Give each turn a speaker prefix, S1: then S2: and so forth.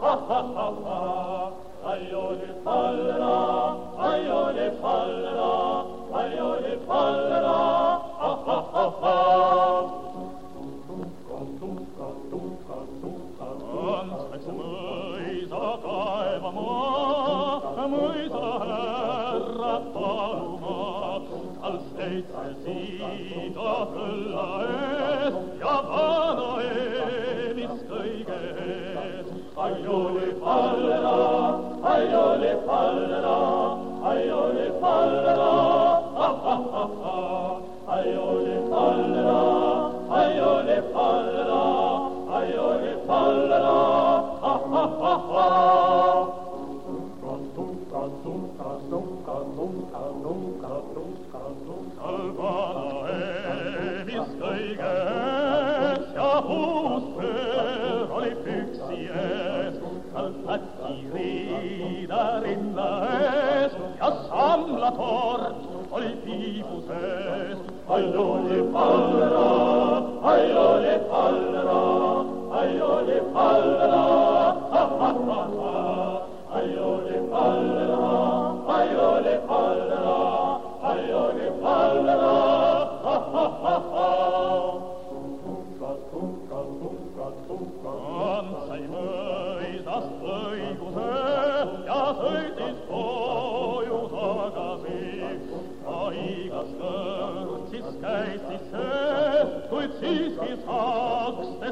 S1: Ha ha ha ha! Ayo ni Hallelujah. taevamaa, mõisa härra paluma, tal seitse siida põlla ees ja vanaemis kõige ees. aioli pallera, aioli pallera, aioli pallera. Tunka, tunka, tunka, tunka, tunka, vana eelis kõige ja puuspöör oli püksi ees, tal Läti riida rinna טויצീസ് קייט זיש טויצീസ് היסאַק